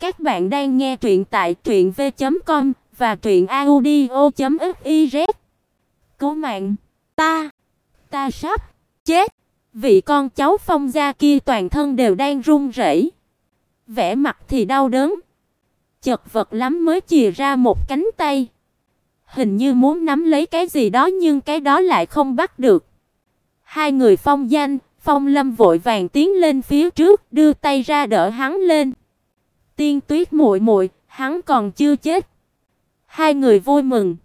Các bạn đang nghe truyện tại truyệnv.com và truyệnaudio.fiz. Cứu mạng, ta, ta sắp chết. Vị con cháu Phong gia kia toàn thân đều đang run rẩy, vẻ mặt thì đau đớn. Chật vật lắm mới chìa ra một cánh tay, hình như muốn nắm lấy cái gì đó nhưng cái đó lại không bắt được. Hai người Phong Danh, Phong Lâm vội vàng tiến lên phía trước, đưa tay ra đỡ hắn lên. Tiên Tuyết muội muội, hắn còn chưa chết. Hai người vui mừng.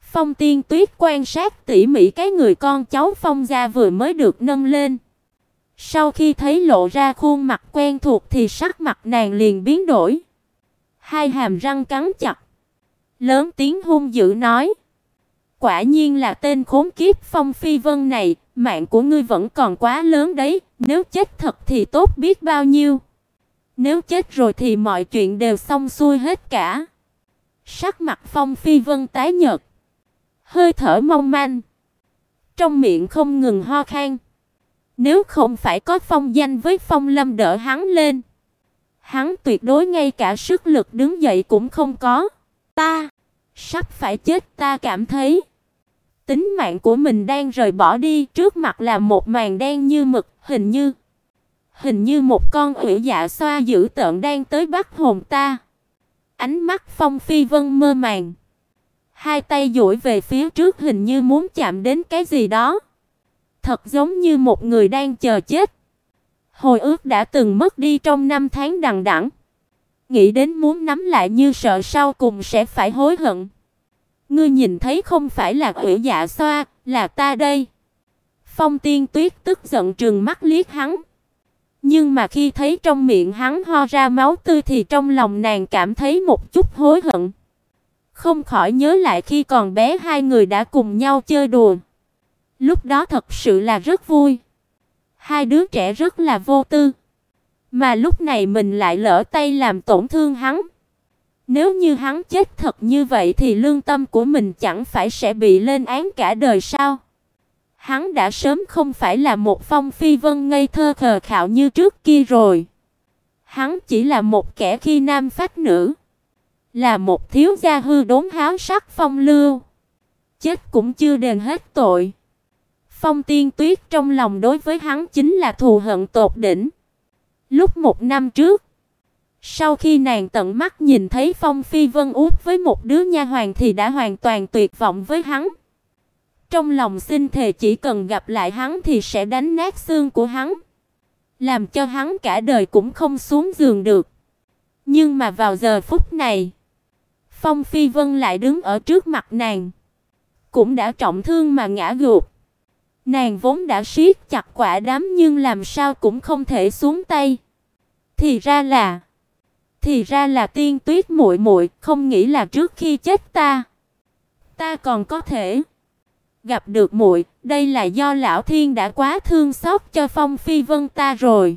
Phong Tiên Tuyết quan sát tỉ mỉ cái người con cháu Phong gia vừa mới được nâng lên. Sau khi thấy lộ ra khuôn mặt quen thuộc thì sắc mặt nàng liền biến đổi. Hai hàm răng cắn chặt, lớn tiếng hung dữ nói: "Quả nhiên là tên khốn kiếp Phong Phi Vân này, mạng của ngươi vẫn còn quá lớn đấy, nếu chết thật thì tốt biết bao nhiêu." Nếu chết rồi thì mọi chuyện đều xong xuôi hết cả. Sắc mặt Phong Phi Vân tái nhợt, hơi thở mong manh, trong miệng không ngừng ho khan. Nếu không phải có Phong Danh với Phong Lâm đỡ hắn lên, hắn tuyệt đối ngay cả sức lực đứng dậy cũng không có. Ta sắp phải chết, ta cảm thấy tính mạng của mình đang rời bỏ đi, trước mặt là một màn đen như mực, hình như Hình như một con quỷ dạ xoa dữ tợn đang tới bắt hồn ta. Ánh mắt Phong Phi Vân mơ màng. Hai tay duỗi về phía trước hình như muốn chạm đến cái gì đó. Thật giống như một người đang chờ chết. Hồi ức đã từng mất đi trong năm tháng đằng đẵng. Nghĩ đến muốn nắm lại như sợ sau cùng sẽ phải hối hận. Ngươi nhìn thấy không phải là quỷ dạ xoa, là ta đây. Phong Tiên Tuyết tức giận trừng mắt liếc hắn. Nhưng mà khi thấy trong miệng hắn ho ra máu tươi thì trong lòng nàng cảm thấy một chút hối hận. Không khỏi nhớ lại khi còn bé hai người đã cùng nhau chơi đùa. Lúc đó thật sự là rất vui. Hai đứa trẻ rất là vô tư. Mà lúc này mình lại lỡ tay làm tổn thương hắn. Nếu như hắn chết thật như vậy thì lương tâm của mình chẳng phải sẽ bị lên án cả đời sao? Hắn đã sớm không phải là một phong phi vân ngây thơ khờ khạo như trước kia rồi. Hắn chỉ là một kẻ khi nam phách nữ, là một thiếu gia hư đốn háo sắc phong lưu. Chết cũng chưa đền hết tội. Phong Tiên Tuyết trong lòng đối với hắn chính là thù hận tột đỉnh. Lúc một năm trước, sau khi nàng tận mắt nhìn thấy Phong Phi Vân út với một đứa nha hoàn thì đã hoàn toàn tuyệt vọng với hắn. Trong lòng xin thề chỉ cần gặp lại hắn thì sẽ đánh nát xương của hắn, làm cho hắn cả đời cũng không xuống giường được. Nhưng mà vào giờ phút này, Phong Phi Vân lại đứng ở trước mặt nàng, cũng đã trọng thương mà ngã gục. Nàng vốn đã siết chặt quả đấm nhưng làm sao cũng không thể xuống tay. Thì ra là thì ra là Tiên Tuyết muội muội, không nghĩ là trước khi chết ta, ta còn có thể Gặp được muội, đây là do lão thiên đã quá thương xót cho Phong Phi Vân ta rồi.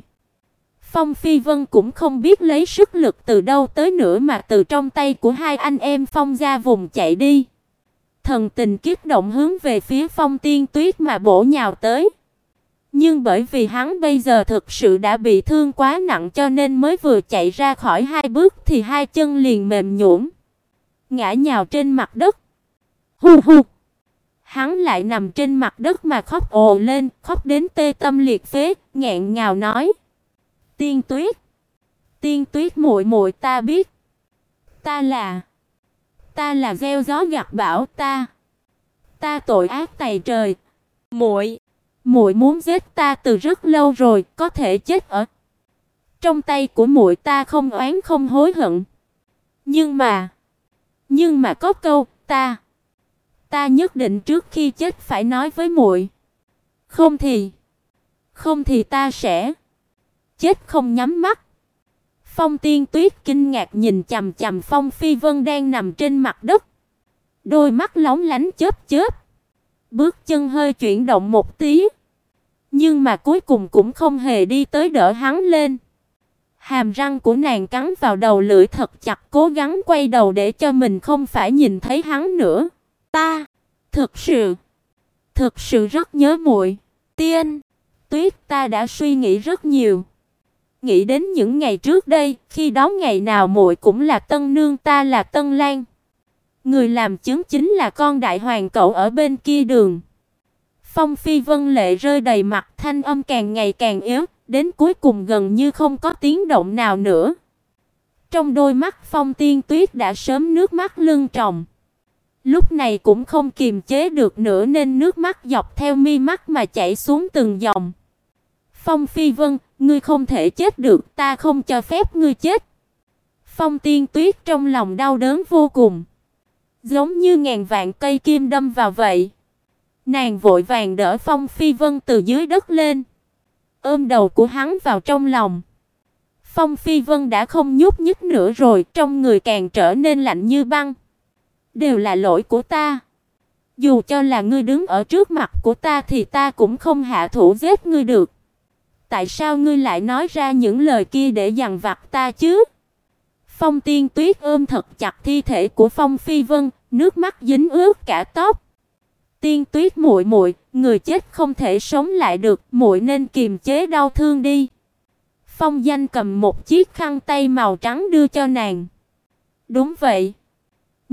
Phong Phi Vân cũng không biết lấy sức lực từ đâu tới nữa mà từ trong tay của hai anh em Phong gia vùng chạy đi. Thần tình kiếp động hướng về phía Phong Tiên Tuyết mà bổ nhào tới. Nhưng bởi vì hắn bây giờ thực sự đã bị thương quá nặng cho nên mới vừa chạy ra khỏi hai bước thì hai chân liền mềm nhũn, ngã nhào trên mặt đất. Hu hu. Hắn lại nằm trên mặt đất mà khóc ồ lên, khóc đến tê tâm liệt phế, nghẹn ngào nói: "Tiên Tuyết, Tiên Tuyết muội muội ta biết, ta là ta là gieo gió gặt bão ta, ta tội ác tày trời, muội, muội muốn giết ta từ rất lâu rồi, có thể chết ở trong tay của muội ta không oán không hối hận. Nhưng mà, nhưng mà có câu ta Ta nhất định trước khi chết phải nói với muội. Không thì, không thì ta sẽ chết không nhắm mắt. Phong Tiên Tuyết kinh ngạc nhìn chằm chằm Phong Phi Vân đang nằm trên mặt đất, đôi mắt lóng lánh chớp chớp. Bước chân hơi chuyển động một tí, nhưng mà cuối cùng cũng không hề đi tới đỡ hắn lên. Hàm răng của nàng cắn vào đầu lưỡi thật chặt, cố gắng quay đầu để cho mình không phải nhìn thấy hắn nữa. Ta, thực sự, thực sự rất nhớ muội. Tiên, Tuyết ta đã suy nghĩ rất nhiều. nghĩ đến những ngày trước đây, khi đó ngày nào muội cũng là Tân nương ta là Tân Lan. Người làm chứng chính là con đại hoàng cậu ở bên kia đường. Phong Phi Vân lệ rơi đầy mặt, thanh âm càng ngày càng yếu, đến cuối cùng gần như không có tiếng động nào nữa. Trong đôi mắt Phong Tiên Tuyết đã sớm nước mắt lưng tròng. Lúc này cũng không kiềm chế được nữa nên nước mắt dọc theo mi mắt mà chảy xuống từng dòng. Phong Phi Vân, ngươi không thể chết được, ta không cho phép ngươi chết. Phong Tiên Tuyết trong lòng đau đớn vô cùng, giống như ngàn vạn cây kim đâm vào vậy. Nàng vội vàng đỡ Phong Phi Vân từ dưới đất lên, ôm đầu của hắn vào trong lòng. Phong Phi Vân đã không nhúc nhích nữa rồi, trong người càng trở nên lạnh như băng. Đều là lỗi của ta. Dù cho là ngươi đứng ở trước mặt của ta thì ta cũng không hạ thủ giết ngươi được. Tại sao ngươi lại nói ra những lời kia để dằn vặt ta chứ? Phong Tiên Tuyết ôm thật chặt thi thể của Phong Phi Vân, nước mắt dính ướt cả tóc. Tiên Tuyết muội muội, người chết không thể sống lại được, muội nên kiềm chế đau thương đi. Phong Danh cầm một chiếc khăn tay màu trắng đưa cho nàng. Đúng vậy.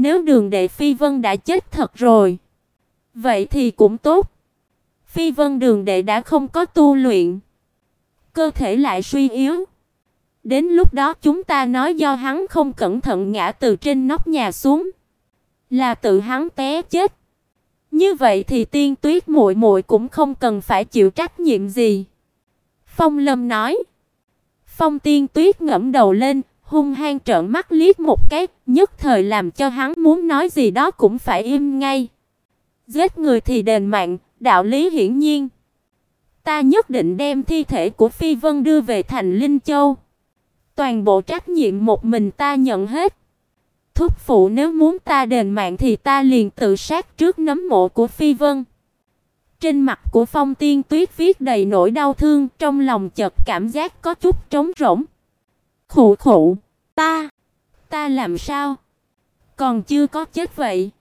Nếu Đường Đệ Phi Vân đã chết thật rồi, vậy thì cũng tốt. Phi Vân Đường Đệ đã không có tu luyện, cơ thể lại suy yếu. Đến lúc đó chúng ta nói do hắn không cẩn thận ngã từ trên nóc nhà xuống, là tự hắn té chết. Như vậy thì Tiên Tuyết muội muội cũng không cần phải chịu trách nhiệm gì." Phong Lâm nói. Phong Tiên Tuyết ngẩng đầu lên, hung hăng trợn mắt liếc một cái, nhất thời làm cho hắn muốn nói gì đó cũng phải im ngay. Giết người thì đền mạng, đạo lý hiển nhiên. Ta nhất định đem thi thể của Phi Vân đưa về thành Linh Châu. Toàn bộ trách nhiệm một mình ta nhận hết. Thúc phụ nếu muốn ta đền mạng thì ta liền tự sát trước nấm mộ của Phi Vân. Trên mặt của Phong Tiên Tuyết viết đầy nỗi đau thương, trong lòng chợt cảm giác có chút trống rỗng. Khụ khụ, ta, ta làm sao? Còn chưa có chết vậy.